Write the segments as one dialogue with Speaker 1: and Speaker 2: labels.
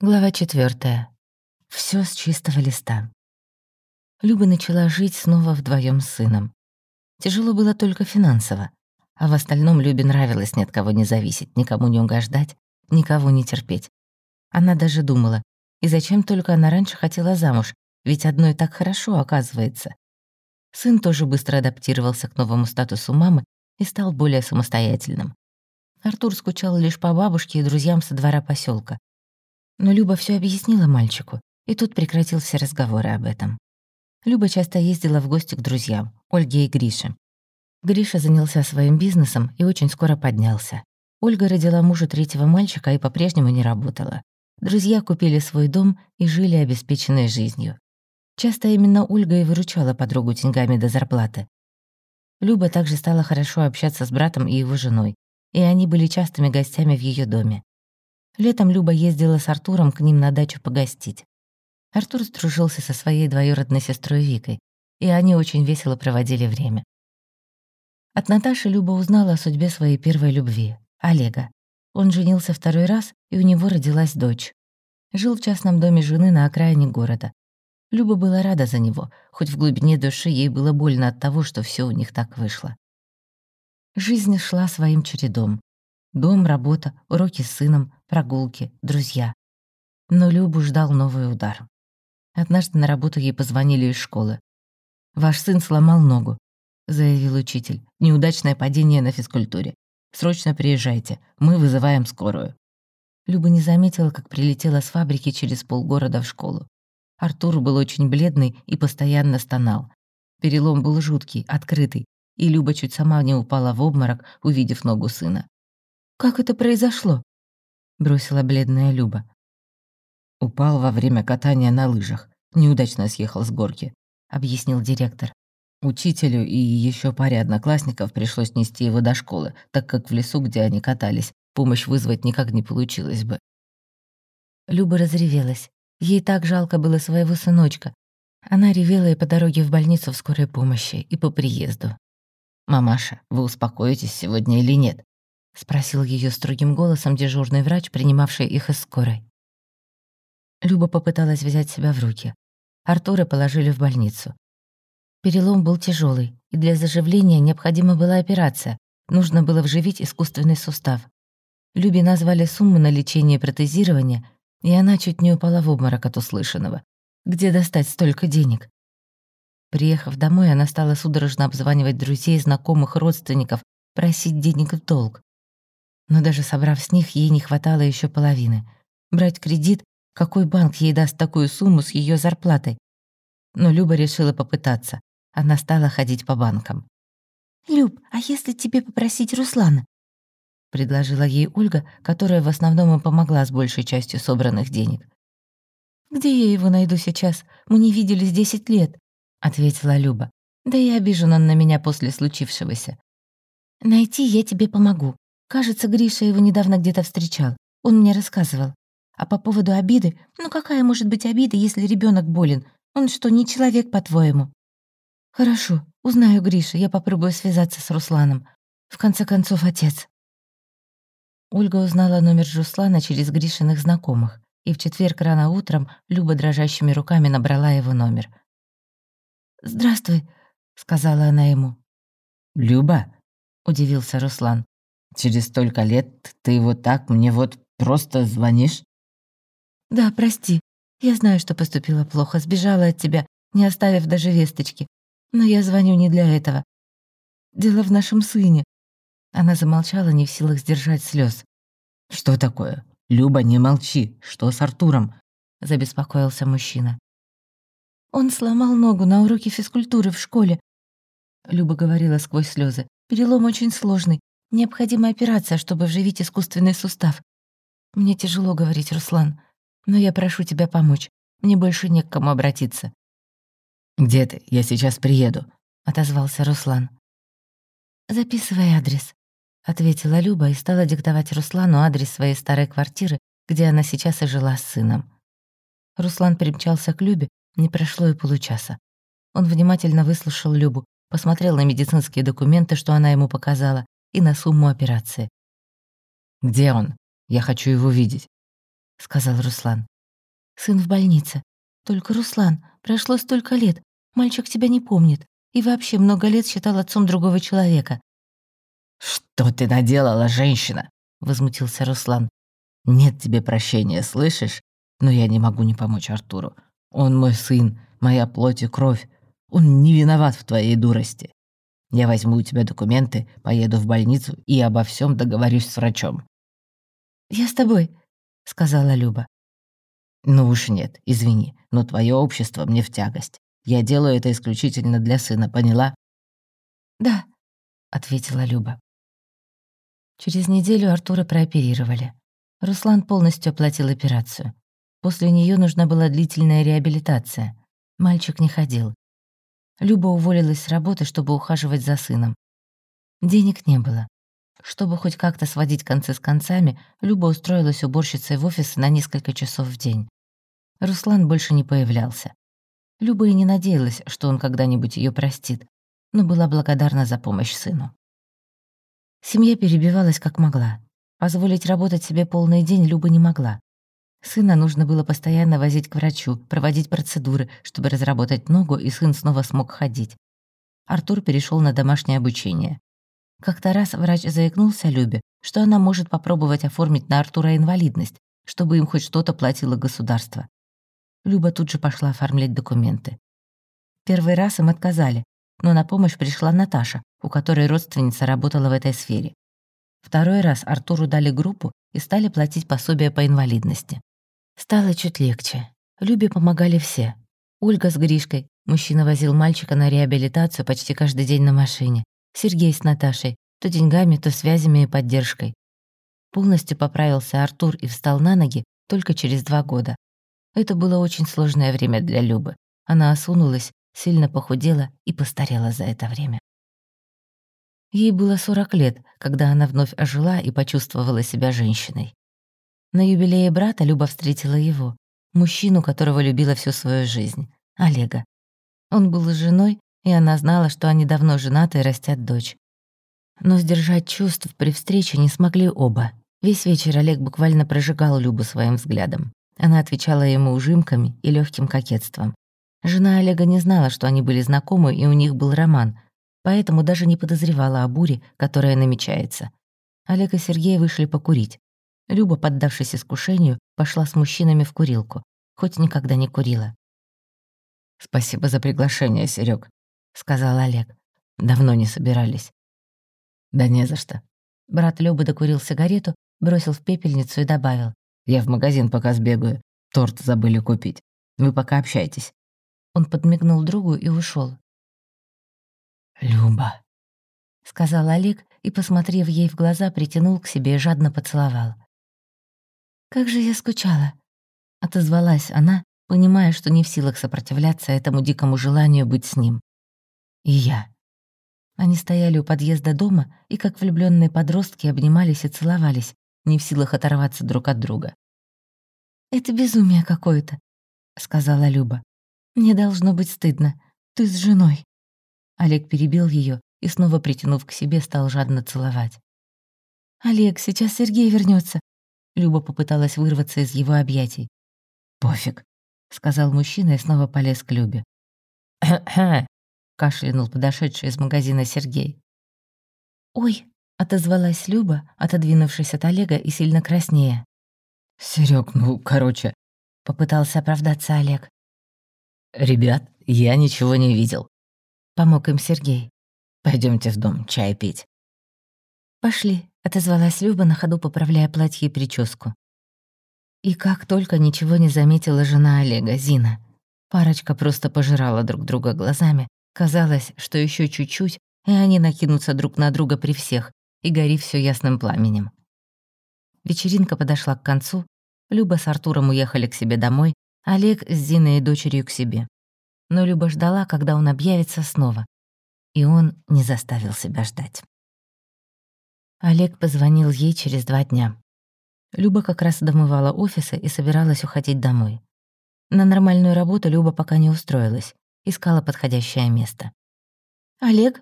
Speaker 1: Глава четвертая. Все с чистого листа. Люба начала жить снова вдвоем с сыном. Тяжело было только финансово, а в остальном Любе нравилось ни от кого не зависеть, никому не угождать, никого не терпеть. Она даже думала, и зачем только она раньше хотела замуж, ведь одной так хорошо, оказывается. Сын тоже быстро адаптировался к новому статусу мамы и стал более самостоятельным. Артур скучал лишь по бабушке и друзьям со двора поселка. Но Люба все объяснила мальчику, и тут прекратился разговоры об этом. Люба часто ездила в гости к друзьям, Ольге и Грише. Гриша занялся своим бизнесом и очень скоро поднялся. Ольга родила мужу третьего мальчика и по-прежнему не работала. Друзья купили свой дом и жили обеспеченной жизнью. Часто именно Ольга и выручала подругу деньгами до зарплаты. Люба также стала хорошо общаться с братом и его женой, и они были частыми гостями в ее доме. Летом Люба ездила с Артуром к ним на дачу погостить. Артур сдружился со своей двоюродной сестрой Викой, и они очень весело проводили время. От Наташи Люба узнала о судьбе своей первой любви — Олега. Он женился второй раз, и у него родилась дочь. Жил в частном доме жены на окраине города. Люба была рада за него, хоть в глубине души ей было больно от того, что все у них так вышло. Жизнь шла своим чередом. Дом, работа, уроки с сыном, прогулки, друзья. Но Любу ждал новый удар. Однажды на работу ей позвонили из школы. «Ваш сын сломал ногу», — заявил учитель. «Неудачное падение на физкультуре. Срочно приезжайте, мы вызываем скорую». Люба не заметила, как прилетела с фабрики через полгорода в школу. Артур был очень бледный и постоянно стонал. Перелом был жуткий, открытый, и Люба чуть сама не упала в обморок, увидев ногу сына. «Как это произошло?» — бросила бледная Люба. «Упал во время катания на лыжах. Неудачно съехал с горки», — объяснил директор. Учителю и еще паре одноклассников пришлось нести его до школы, так как в лесу, где они катались, помощь вызвать никак не получилось бы. Люба разревелась. Ей так жалко было своего сыночка. Она ревела и по дороге в больницу в скорой помощи, и по приезду. «Мамаша, вы успокоитесь сегодня или нет?» — спросил ее строгим голосом дежурный врач, принимавший их из скорой. Люба попыталась взять себя в руки. Артура положили в больницу. Перелом был тяжелый, и для заживления необходима была операция. Нужно было вживить искусственный сустав. Любе назвали сумму на лечение и протезирование, и она чуть не упала в обморок от услышанного. Где достать столько денег? Приехав домой, она стала судорожно обзванивать друзей, знакомых, родственников, просить денег в долг. Но даже собрав с них, ей не хватало еще половины. Брать кредит, какой банк ей даст такую сумму с ее зарплатой? Но Люба решила попытаться. Она стала ходить по банкам. «Люб, а если тебе попросить Руслана?» — предложила ей Ольга, которая в основном и помогла с большей частью собранных денег. «Где я его найду сейчас? Мы не виделись десять лет», — ответила Люба. «Да и обижен он на меня после случившегося». «Найти я тебе помогу», Кажется, Гриша его недавно где-то встречал. Он мне рассказывал. А по поводу обиды, ну какая может быть обида, если ребенок болен? Он что, не человек, по-твоему? Хорошо, узнаю Гриша, я попробую связаться с Русланом. В конце концов, отец. Ольга узнала номер Руслана через Гришиных знакомых, и в четверг рано утром Люба дрожащими руками набрала его номер. «Здравствуй», — сказала она ему.
Speaker 2: «Люба?»
Speaker 1: — удивился Руслан.
Speaker 2: Через столько лет ты вот так мне вот просто звонишь?»
Speaker 1: «Да, прости. Я знаю, что поступила плохо, сбежала от тебя, не оставив даже весточки. Но я звоню не для этого. Дело в нашем сыне». Она замолчала, не в силах сдержать слез.
Speaker 2: «Что такое? Люба, не молчи. Что с Артуром?»
Speaker 1: — забеспокоился мужчина. «Он сломал ногу на уроке физкультуры в школе», — Люба говорила сквозь слезы. «Перелом очень сложный. Необходима операция, чтобы вживить искусственный сустав. Мне тяжело говорить, Руслан, но я прошу тебя помочь. Мне больше не к кому обратиться».
Speaker 2: «Где ты? Я сейчас приеду», — отозвался Руслан.
Speaker 1: «Записывай адрес», — ответила Люба и стала диктовать Руслану адрес своей старой квартиры, где она сейчас и жила с сыном. Руслан примчался к Любе, не прошло и получаса. Он внимательно выслушал Любу, посмотрел на медицинские документы, что она ему показала, и на сумму операции.
Speaker 2: «Где он? Я хочу его видеть».
Speaker 1: — сказал Руслан. «Сын в больнице. Только, Руслан, прошло столько лет. Мальчик тебя не помнит. И вообще много лет считал отцом другого человека».
Speaker 2: «Что ты наделала, женщина?» — возмутился Руслан. «Нет тебе прощения, слышишь? Но я не могу не помочь Артуру. Он мой сын, моя плоть и кровь. Он не виноват в твоей дурости. Я возьму у тебя документы, поеду в больницу и обо всем договорюсь с врачом».
Speaker 1: «Я с тобой», — сказала Люба.
Speaker 2: «Ну уж нет, извини, но твое общество мне в тягость. Я делаю это исключительно для сына, поняла?»
Speaker 1: «Да», — ответила Люба. Через неделю Артура прооперировали. Руслан полностью оплатил операцию. После нее нужна была длительная реабилитация. Мальчик не ходил. Люба уволилась с работы, чтобы ухаживать за сыном. Денег не было. Чтобы хоть как-то сводить концы с концами, Люба устроилась уборщицей в офис на несколько часов в день. Руслан больше не появлялся. Люба и не надеялась, что он когда-нибудь ее простит, но была благодарна за помощь сыну. Семья перебивалась как могла. Позволить работать себе полный день Люба не могла. Сына нужно было постоянно возить к врачу, проводить процедуры, чтобы разработать ногу, и сын снова смог ходить. Артур перешел на домашнее обучение. Как-то раз врач заикнулся Любе, что она может попробовать оформить на Артура инвалидность, чтобы им хоть что-то платило государство. Люба тут же пошла оформлять документы. Первый раз им отказали, но на помощь пришла Наташа, у которой родственница работала в этой сфере. Второй раз Артуру дали группу и стали платить пособие по инвалидности. Стало чуть легче. Любе помогали все. Ольга с Гришкой, мужчина возил мальчика на реабилитацию почти каждый день на машине. Сергей с Наташей, то деньгами, то связями и поддержкой. Полностью поправился Артур и встал на ноги только через два года. Это было очень сложное время для Любы. Она осунулась, сильно похудела и постарела за это время. Ей было 40 лет, когда она вновь ожила и почувствовала себя женщиной. На юбилее брата Люба встретила его, мужчину, которого любила всю свою жизнь, Олега. Он был женой и она знала, что они давно женаты и растят дочь. Но сдержать чувств при встрече не смогли оба. Весь вечер Олег буквально прожигал Любу своим взглядом. Она отвечала ему ужимками и легким кокетством. Жена Олега не знала, что они были знакомы, и у них был роман, поэтому даже не подозревала о буре, которая намечается. Олег и Сергей вышли покурить. Люба, поддавшись искушению, пошла с мужчинами в курилку, хоть никогда не курила.
Speaker 2: «Спасибо за приглашение, Серег, сказал Олег. «Давно не собирались». «Да не за что».
Speaker 1: Брат Любы докурил сигарету, бросил в пепельницу и добавил.
Speaker 2: «Я в магазин пока сбегаю. Торт забыли купить. Вы пока общайтесь».
Speaker 1: Он подмигнул другу и ушел.
Speaker 2: «Люба», —
Speaker 1: сказал Олег и, посмотрев ей в глаза, притянул к себе и жадно поцеловал. «Как же я скучала», — отозвалась она, понимая, что не в силах сопротивляться этому дикому желанию быть с ним и я. Они стояли у подъезда дома и, как влюбленные подростки, обнимались и целовались, не в силах оторваться друг от друга. «Это безумие какое-то», — сказала Люба. «Мне должно быть стыдно. Ты с женой». Олег перебил ее и, снова притянув к себе, стал жадно целовать. «Олег, сейчас Сергей вернется. Люба попыталась вырваться из его объятий.
Speaker 2: «Пофиг», —
Speaker 1: сказал мужчина и снова полез к Любе.
Speaker 2: «Кхе-кхе»,
Speaker 1: кашлянул подошедший из магазина Сергей. «Ой!» — отозвалась Люба, отодвинувшись от Олега и сильно краснее.
Speaker 2: Серег, ну, короче...»
Speaker 1: — попытался оправдаться Олег.
Speaker 2: «Ребят, я ничего не видел».
Speaker 1: Помог им Сергей.
Speaker 2: Пойдемте в дом чай пить».
Speaker 1: «Пошли», — отозвалась Люба, на ходу поправляя платье и прическу. И как только ничего не заметила жена Олега, Зина. Парочка просто пожирала друг друга глазами, Казалось, что еще чуть-чуть, и они накинутся друг на друга при всех, и гори все ясным пламенем. Вечеринка подошла к концу, Люба с Артуром уехали к себе домой, Олег с Зиной и дочерью к себе. Но Люба ждала, когда он объявится снова. И он не заставил себя ждать. Олег позвонил ей через два дня. Люба как раз домывала офисы и собиралась уходить домой. На нормальную работу Люба пока не устроилась искала подходящее место. «Олег?»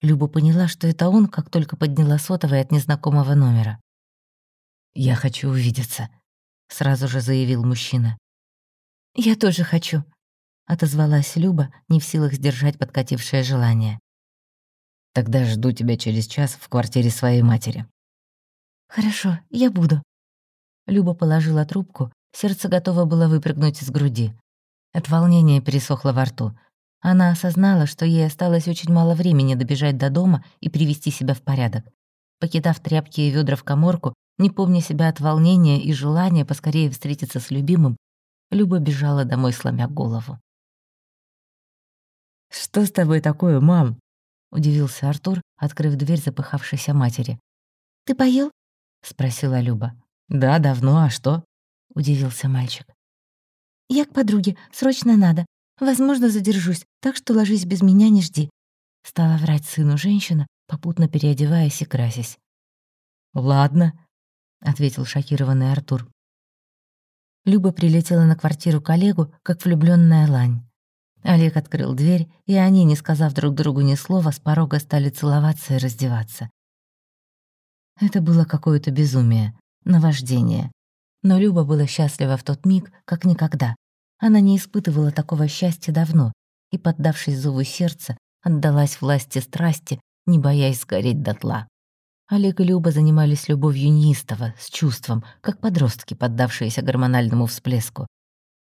Speaker 1: Люба поняла, что это он, как только подняла сотовый от незнакомого номера.
Speaker 2: «Я хочу увидеться»,
Speaker 1: сразу же заявил мужчина. «Я тоже хочу», — отозвалась Люба, не в силах сдержать подкатившее желание.
Speaker 2: «Тогда жду тебя через час в квартире своей матери».
Speaker 1: «Хорошо, я буду». Люба положила трубку, сердце готово было выпрыгнуть из груди. От волнения пересохло во рту. Она осознала, что ей осталось очень мало времени добежать до дома и привести себя в порядок. Покидав тряпки и ведра в коморку, не помня себя от волнения и желания поскорее встретиться с любимым, Люба бежала домой, сломя голову.
Speaker 2: «Что с тобой такое, мам?»
Speaker 1: — удивился Артур, открыв дверь запыхавшейся матери. «Ты поел?» — спросила Люба.
Speaker 2: «Да, давно, а что?»
Speaker 1: — удивился мальчик. «Я к подруге, срочно надо. Возможно, задержусь, так что ложись без меня, не жди». Стала врать сыну женщина, попутно переодеваясь и красясь.
Speaker 2: «Ладно», —
Speaker 1: ответил шокированный Артур. Люба прилетела на квартиру к Олегу, как влюбленная лань. Олег открыл дверь, и они, не сказав друг другу ни слова, с порога стали целоваться и раздеваться. Это было какое-то безумие, наваждение. Но Люба была счастлива в тот миг, как никогда. Она не испытывала такого счастья давно и, поддавшись зову сердца, отдалась власти страсти, не боясь сгореть дотла. Олег и Люба занимались любовью неистово, с чувством, как подростки, поддавшиеся гормональному всплеску.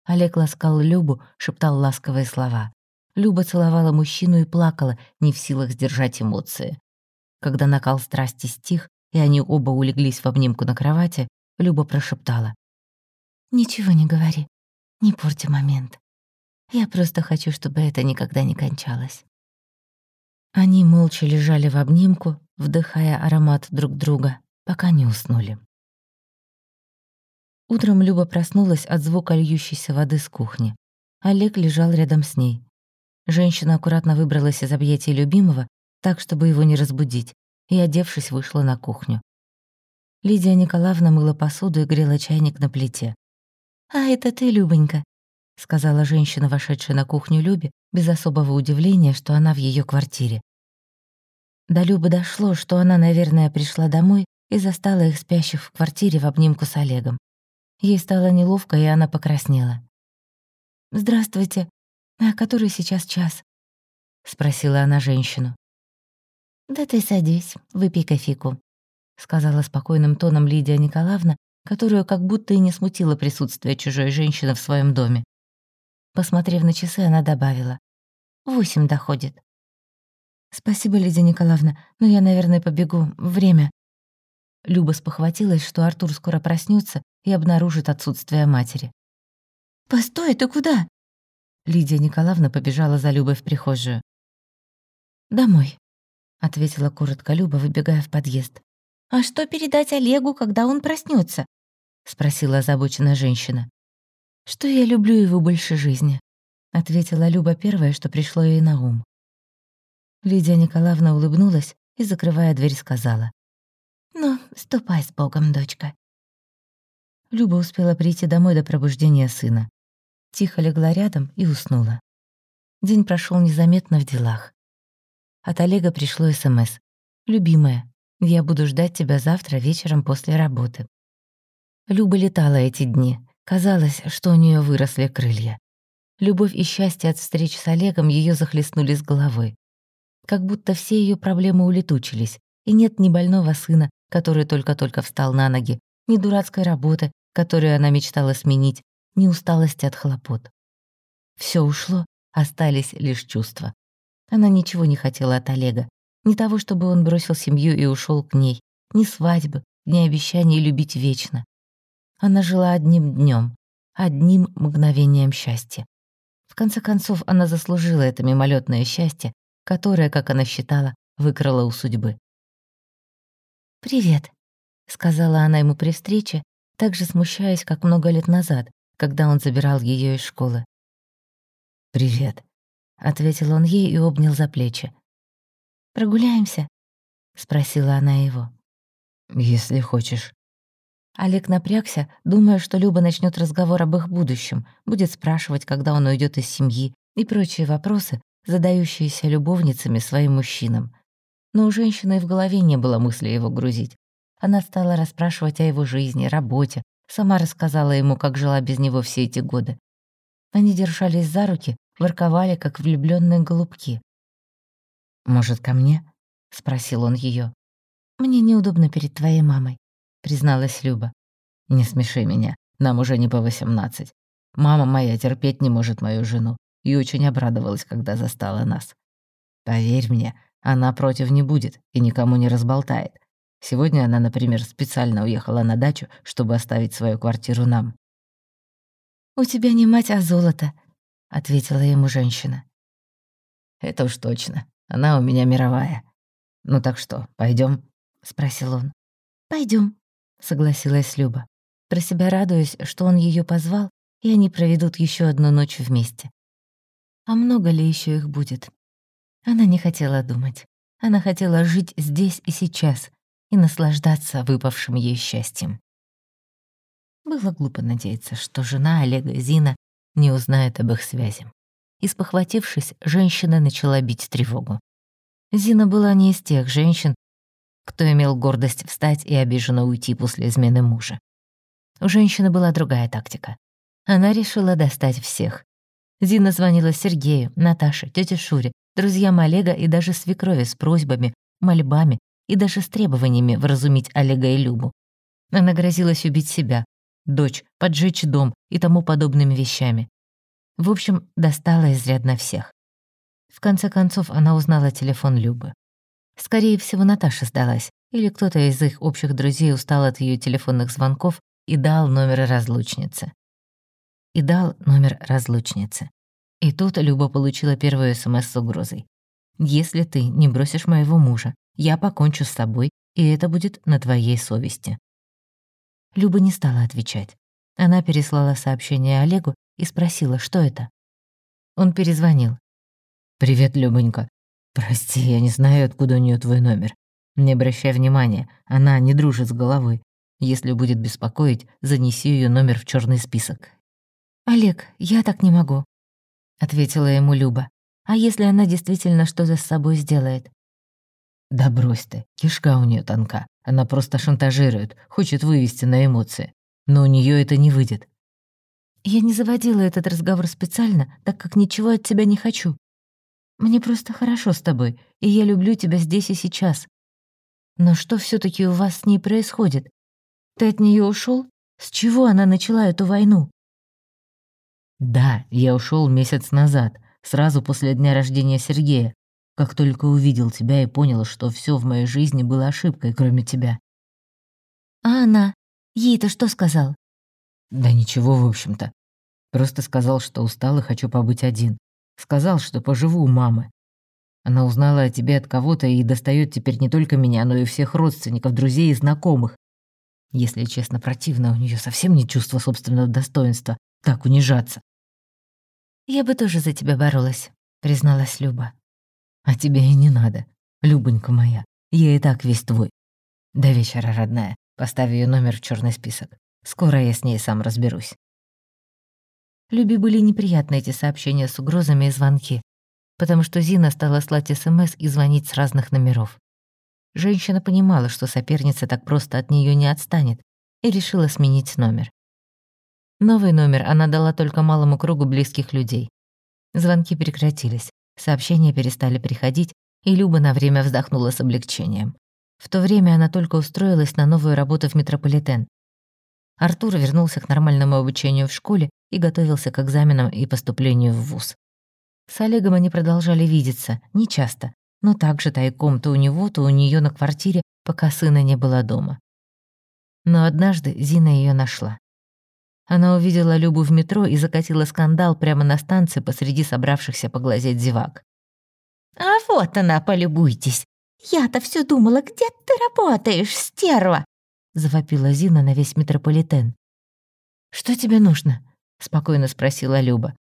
Speaker 1: Олег ласкал Любу, шептал ласковые слова. Люба целовала мужчину и плакала, не в силах сдержать эмоции. Когда накал страсти стих, и они оба улеглись в обнимку на кровати, Люба прошептала. «Ничего не говори, не порти момент. Я просто хочу, чтобы это никогда не кончалось». Они молча лежали в обнимку, вдыхая аромат друг друга, пока не уснули. Утром Люба проснулась от звука льющейся воды с кухни. Олег лежал рядом с ней. Женщина аккуратно выбралась из объятий любимого, так, чтобы его не разбудить, и, одевшись, вышла на кухню. Лидия Николаевна мыла посуду и грела чайник на плите. «А это ты, Любонька», — сказала женщина, вошедшая на кухню Любе, без особого удивления, что она в ее квартире. До Любы дошло, что она, наверное, пришла домой и застала их спящих в квартире в обнимку с Олегом. Ей стало неловко, и она покраснела. «Здравствуйте. А который сейчас час?» — спросила она женщину. «Да ты садись, выпей кофейку», — сказала спокойным тоном Лидия Николаевна, которую как будто и не смутило присутствие чужой женщины в своем доме. Посмотрев на часы, она добавила. «Восемь доходит». «Спасибо, Лидия Николаевна, но я, наверное, побегу. Время». Люба спохватилась, что Артур скоро проснется и обнаружит отсутствие матери. «Постой, ты куда?» Лидия Николаевна побежала за Любой в прихожую. «Домой», — ответила коротко Люба, выбегая в подъезд. «А что передать Олегу, когда он проснется? спросила озабоченная женщина. «Что я люблю его больше жизни», — ответила Люба первое, что пришло ей на ум. Лидия Николаевна улыбнулась и, закрывая дверь, сказала. «Ну, ступай с Богом, дочка. Люба успела прийти домой до пробуждения сына. Тихо легла рядом и уснула. День прошел незаметно в делах. От Олега пришло СМС. «Любимая, я буду ждать тебя завтра вечером после работы». Люба летала эти дни. Казалось, что у нее выросли крылья. Любовь и счастье от встреч с Олегом ее захлестнули с головой. Как будто все ее проблемы улетучились, и нет ни больного сына, который только-только встал на ноги, ни дурацкой работы, которую она мечтала сменить, ни усталости от хлопот. Все ушло, остались лишь чувства. Она ничего не хотела от Олега. Ни того, чтобы он бросил семью и ушел к ней, ни свадьбы, ни обещаний любить вечно. Она жила одним днем, одним мгновением счастья. В конце концов, она заслужила это мимолетное счастье, которое, как она считала, выкрала у судьбы. «Привет», — сказала она ему при встрече, так же смущаясь, как много лет назад, когда он забирал ее из школы.
Speaker 2: «Привет», — ответил он ей и обнял за плечи.
Speaker 1: «Прогуляемся?» — спросила она его.
Speaker 2: «Если хочешь».
Speaker 1: Олег напрягся, думая, что Люба начнет разговор об их будущем, будет спрашивать, когда он уйдет из семьи и прочие вопросы, задающиеся любовницами своим мужчинам. Но у женщины в голове не было мысли его грузить. Она стала расспрашивать о его жизни, работе, Сама рассказала ему, как жила без него все эти годы. Они держались за руки, ворковали, как влюбленные голубки.
Speaker 2: «Может, ко мне?» — спросил он ее.
Speaker 1: «Мне неудобно перед твоей мамой», — призналась Люба.
Speaker 2: «Не смеши меня, нам уже не по восемнадцать. Мама моя терпеть не может мою жену и очень обрадовалась, когда застала нас. Поверь мне, она против не будет и никому не разболтает. Сегодня она, например, специально уехала на дачу, чтобы оставить свою квартиру нам.
Speaker 1: «У тебя не мать, а золото», — ответила ему женщина.
Speaker 2: «Это уж точно. Она у меня мировая. Ну так что, пойдем? спросил он.
Speaker 1: Пойдем, согласилась Люба, про себя радуясь, что он ее позвал, и они проведут еще одну ночь вместе. А много ли еще их будет? Она не хотела думать. Она хотела жить здесь и сейчас и наслаждаться выпавшим ей счастьем. Было глупо надеяться, что жена Олега Зина не узнает об их связи. Испохватившись, женщина начала бить тревогу. Зина была не из тех женщин, кто имел гордость встать и обиженно уйти после измены мужа. У женщины была другая тактика. Она решила достать всех. Зина звонила Сергею, Наташе, тете Шуре, друзьям Олега и даже свекрови с просьбами, мольбами и даже с требованиями вразумить Олега и Любу. Она грозилась убить себя, дочь, поджечь дом и тому подобными вещами. В общем, достала изрядно всех. В конце концов, она узнала телефон Любы. Скорее всего, Наташа сдалась, или кто-то из их общих друзей устал от ее телефонных звонков и дал номер разлучницы. И дал номер разлучницы. И тут Люба получила первую СМС с угрозой. «Если ты не бросишь моего мужа, я покончу с собой, и это будет на твоей совести». Люба не стала отвечать. Она переслала сообщение Олегу и спросила, что это. Он перезвонил.
Speaker 2: «Привет, Любонька. Прости, я не знаю, откуда у нее твой номер. Не обращай внимания, она не дружит с головой. Если будет беспокоить, занеси ее номер в черный список».
Speaker 1: «Олег, я так не могу», — ответила ему Люба. «А если она действительно что-то с собой сделает?»
Speaker 2: «Да брось ты, кишка у нее тонка. Она просто шантажирует, хочет вывести на эмоции. Но у нее это не выйдет».
Speaker 1: «Я не заводила этот разговор специально, так как ничего от тебя не хочу. Мне просто хорошо с тобой, и я люблю тебя здесь и сейчас. Но что все таки у вас с ней происходит? Ты от нее ушел? С чего она начала эту войну?»
Speaker 2: «Да, я ушел месяц назад, сразу после дня рождения Сергея, как только увидел тебя и понял, что все в моей жизни было ошибкой, кроме тебя».
Speaker 1: «А она? Ей-то что сказал?»
Speaker 2: «Да ничего, в общем-то. Просто сказал, что устал и хочу побыть один. Сказал, что поживу у мамы. Она узнала о тебе от кого-то и достает теперь не только меня, но и всех родственников, друзей и знакомых. Если честно, противно, у нее совсем не чувство собственного достоинства. Так унижаться.
Speaker 1: «Я бы тоже за тебя боролась», — призналась Люба.
Speaker 2: «А тебе и не надо, Любонька моя. Я и так весь твой. До вечера, родная. Поставь ее номер в черный список. Скоро я с ней сам разберусь».
Speaker 1: Любе были неприятны эти сообщения с угрозами и звонки, потому что Зина стала слать СМС и звонить с разных номеров. Женщина понимала, что соперница так просто от нее не отстанет, и решила сменить номер. Новый номер она дала только малому кругу близких людей. Звонки прекратились, сообщения перестали приходить, и Люба на время вздохнула с облегчением. В то время она только устроилась на новую работу в метрополитен. Артур вернулся к нормальному обучению в школе и готовился к экзаменам и поступлению в ВУЗ. С Олегом они продолжали видеться, нечасто, но также тайком то у него, то у нее на квартире, пока сына не было дома. Но однажды Зина ее нашла. Она увидела Любу в метро и закатила скандал прямо на станции посреди собравшихся поглазеть зевак.
Speaker 3: «А вот она, полюбуйтесь! Я-то все думала, где ты работаешь, стерва!»
Speaker 1: завопила Зина на весь метрополитен. «Что тебе нужно?» — спокойно спросила Люба.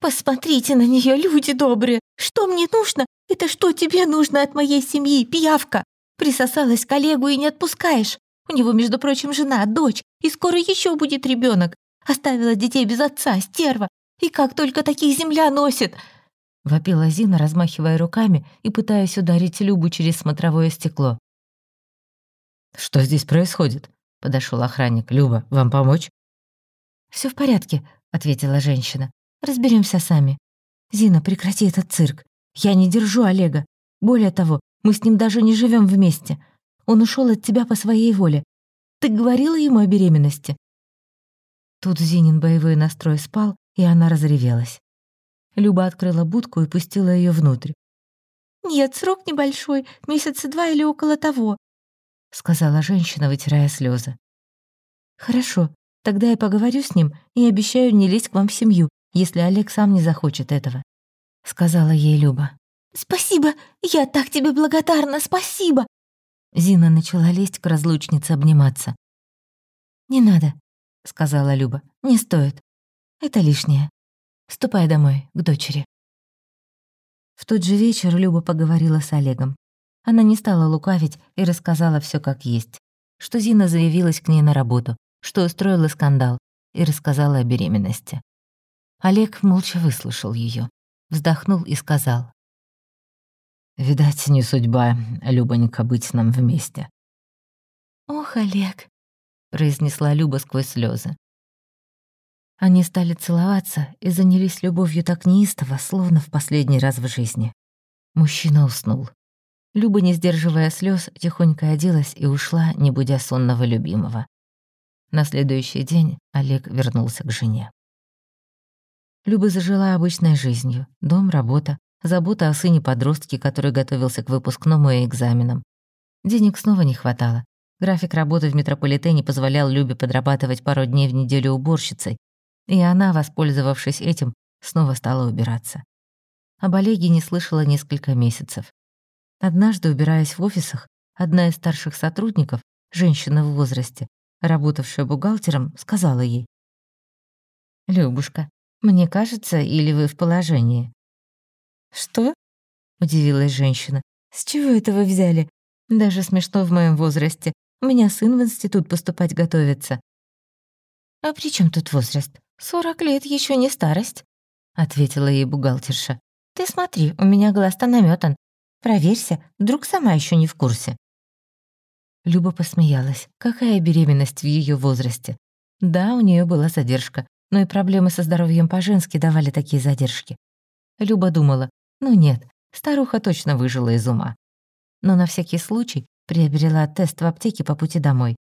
Speaker 3: «Посмотрите на нее, люди добрые! Что мне нужно? Это что тебе нужно от моей семьи, пиявка? Присосалась к коллегу и не отпускаешь. У него, между прочим, жена, дочь, и скоро еще будет ребенок. Оставила детей без отца, стерва. И как только таких земля носит!»
Speaker 1: Вопила Зина, размахивая руками и пытаясь ударить Любу через смотровое стекло.
Speaker 2: «Что здесь происходит?»
Speaker 1: Подошел охранник. «Люба, вам помочь?»
Speaker 3: Все в порядке», — ответила женщина. Разберемся сами. Зина, прекрати этот цирк. Я не держу Олега. Более того, мы с ним даже не живем вместе. Он ушел от тебя по своей воле. Ты говорила ему о беременности?» Тут Зинин боевой настрой спал, и она разревелась. Люба открыла будку и пустила ее внутрь. «Нет, срок небольшой, месяца два или около того», — сказала женщина, вытирая слезы. «Хорошо, тогда я поговорю с ним и обещаю не лезть к вам в семью, если Олег сам не захочет этого», — сказала ей Люба. «Спасибо, я так тебе благодарна, спасибо!» Зина начала лезть к разлучнице обниматься. «Не надо», — сказала Люба, — «не стоит. Это лишнее. Ступай домой, к дочери». В тот же вечер Люба поговорила с Олегом. Она не стала лукавить и рассказала все как есть. Что Зина заявилась к ней на работу, что устроила скандал и рассказала о беременности. Олег молча выслушал ее, вздохнул и сказал.
Speaker 2: «Видать, не судьба, Любонька, быть нам вместе».
Speaker 3: «Ох, Олег», — произнесла Люба сквозь слезы. Они стали целоваться и занялись любовью так неистово, словно в последний раз в жизни. Мужчина уснул. Люба, не сдерживая слез, тихонько оделась и ушла, не будя сонного любимого. На следующий день Олег вернулся к жене. Люба зажила обычной жизнью. Дом, работа, забота о сыне-подростке, который готовился к выпускному и экзаменам. Денег снова не хватало. График работы в метрополитене позволял Любе подрабатывать пару дней в неделю уборщицей, и она, воспользовавшись этим, снова стала убираться. Об Олеге не слышала несколько месяцев. Однажды, убираясь в офисах, одна из старших сотрудников, женщина в возрасте, работавшая бухгалтером, сказала ей. «Любушка, мне кажется, или вы в положении?» «Что?» — удивилась женщина. «С чего это вы взяли? Даже смешно в моем возрасте. У меня сын в институт поступать готовится». «А при чем тут возраст? Сорок лет еще не старость», — ответила ей бухгалтерша. «Ты смотри, у меня глаз-то наметан. Проверься, вдруг сама еще не в курсе». Люба посмеялась. Какая беременность в ее возрасте? Да, у нее была задержка, но и проблемы со здоровьем по-женски давали такие задержки. Люба думала, ну нет, старуха точно выжила из ума. Но на всякий случай приобрела тест в аптеке по пути домой.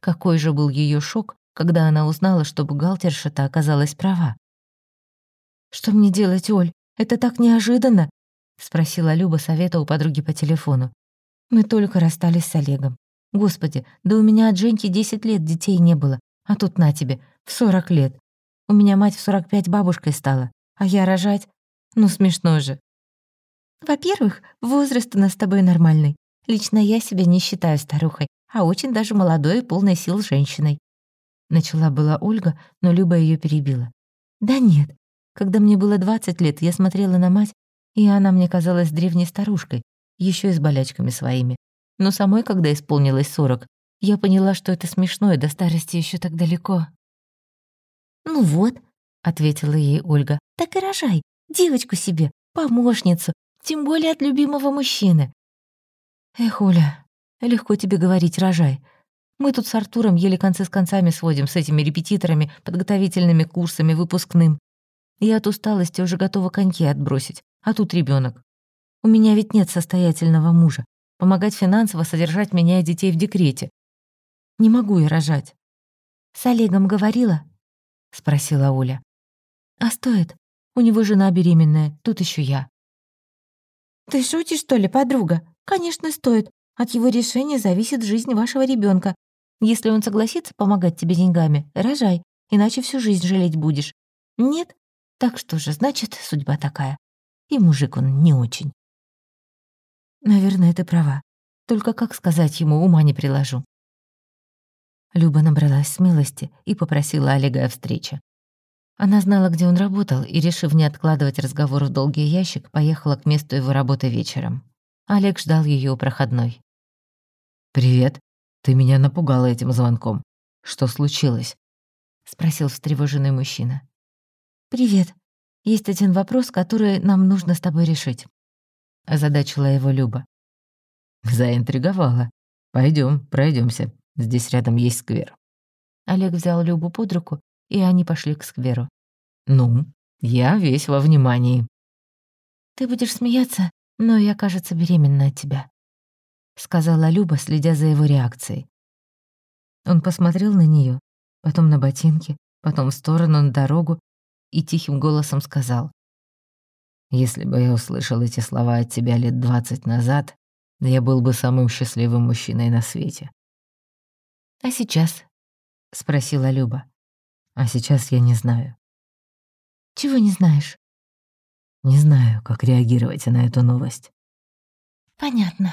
Speaker 3: Какой же был ее шок, когда она узнала, что бухгалтерша-то оказалась права. «Что мне делать, Оль? Это так неожиданно!» — спросила Люба совета у подруги по телефону. «Мы только расстались с Олегом. Господи, да у меня от Женьки 10 лет детей не было, а тут на тебе, в 40 лет. У меня мать в 45 бабушкой стала, а я рожать? Ну, смешно же. Во-первых, возраст у нас с тобой нормальный. Лично я себя не считаю старухой, а очень даже молодой и полной сил женщиной. Начала была Ольга, но Люба ее перебила. Да нет. Когда мне было 20 лет, я смотрела на мать, и она мне казалась древней старушкой, еще и с болячками своими. Но самой, когда исполнилось 40, я поняла, что это смешно, и до старости еще так далеко. «Ну вот», — ответила ей Ольга, — «так и рожай, девочку себе, помощницу, тем более от любимого мужчины». «Эх, Оля, легко тебе говорить, рожай. Мы тут с Артуром еле концы с концами сводим с этими репетиторами, подготовительными курсами, выпускным. Я от усталости уже готова коньки отбросить, а тут ребенок. У меня ведь нет состоятельного мужа. Помогать финансово содержать меня и детей в декрете. Не могу я рожать. «С Олегом говорила?» — спросила Оля. «А стоит? У него жена беременная, тут еще я». «Ты шутишь, что ли, подруга? Конечно, стоит. От его решения зависит жизнь вашего ребенка. Если он согласится помогать тебе деньгами, рожай, иначе всю жизнь жалеть будешь. Нет? Так что же, значит, судьба такая. И мужик он не очень. Наверное, ты права. Только как сказать ему, ума не приложу. Люба набралась смелости и попросила Олега о встрече. Она знала, где он работал, и, решив не откладывать разговор в долгий ящик, поехала к месту его работы вечером. Олег ждал ее у проходной.
Speaker 2: «Привет. Ты меня напугала этим звонком. Что случилось?»
Speaker 3: — спросил встревоженный мужчина. «Привет. Есть один вопрос, который нам нужно с тобой решить», — озадачила его Люба.
Speaker 2: «Заинтриговала. Пойдем, пройдемся. Здесь рядом есть сквер».
Speaker 1: Олег взял Любу под руку, и они пошли к скверу.
Speaker 2: «Ну, я весь во внимании».
Speaker 1: «Ты будешь смеяться, но я, кажется, беременна от тебя», — сказала Люба, следя за его реакцией. Он посмотрел на нее, потом на ботинки, потом в сторону на дорогу и тихим голосом сказал.
Speaker 2: «Если бы я услышал эти слова от тебя лет двадцать назад, я был бы самым счастливым мужчиной на свете».
Speaker 1: «А сейчас?» — спросила Люба.
Speaker 2: «А сейчас я не знаю».
Speaker 1: «Чего не знаешь?»
Speaker 2: «Не знаю, как реагировать на эту новость».
Speaker 1: «Понятно».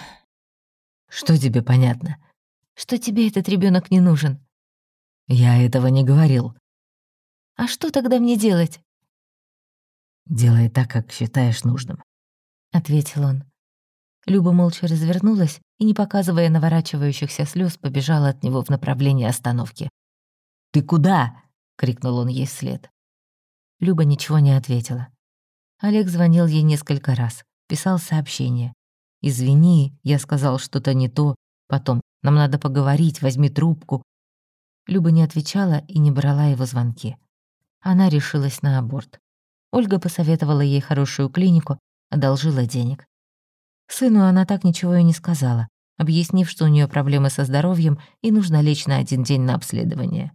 Speaker 2: «Что тебе понятно?»
Speaker 1: «Что тебе этот ребенок не нужен».
Speaker 2: «Я этого не говорил».
Speaker 1: «А что тогда мне делать?»
Speaker 2: «Делай так, как считаешь нужным», —
Speaker 1: ответил он. Люба молча развернулась и, не показывая наворачивающихся слез, побежала от него в направлении остановки.
Speaker 2: «Ты куда?»
Speaker 1: — крикнул он ей вслед. Люба ничего не ответила. Олег звонил ей несколько раз, писал сообщение. «Извини, я сказал что-то не то. Потом, нам надо поговорить, возьми трубку». Люба не отвечала и не брала его звонки. Она решилась на аборт. Ольга посоветовала ей хорошую клинику, одолжила денег. Сыну она так ничего и не сказала, объяснив, что у нее проблемы со здоровьем и нужно лечь на один день на обследование.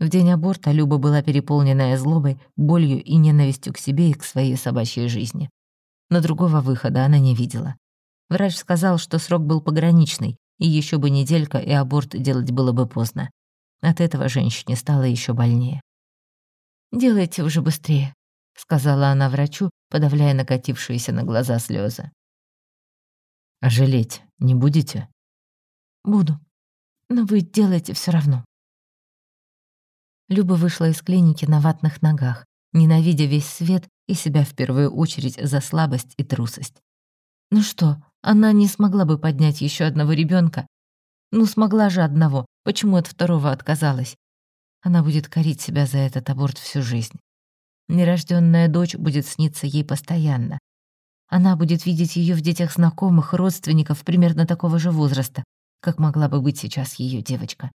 Speaker 1: В день аборта Люба была переполненная злобой, болью и ненавистью к себе и к своей собачьей жизни. Но другого выхода она не видела. Врач сказал, что срок был пограничный, и еще бы неделька, и аборт делать было бы поздно. От этого женщине стало еще больнее. «Делайте уже быстрее», — сказала она врачу, подавляя накатившиеся на глаза слезы.
Speaker 2: А жалеть не будете?
Speaker 1: Буду. Но вы делаете все равно. Люба вышла из клиники на ватных ногах, ненавидя весь свет и себя в первую очередь за слабость и трусость. Ну что, она не смогла бы поднять еще одного ребенка? Ну смогла же одного, почему от второго отказалась? Она будет корить себя за этот аборт всю жизнь. Нерожденная дочь будет сниться ей постоянно. Она будет видеть ее в детях знакомых, родственников примерно такого же возраста, как могла бы быть сейчас ее девочка.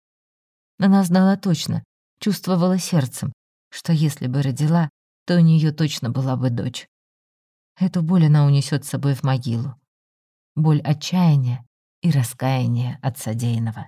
Speaker 1: Она знала точно, чувствовала сердцем, что если бы родила, то у нее точно была бы дочь. Эту боль она унесет с собой в могилу. Боль отчаяния и раскаяния от содеянного.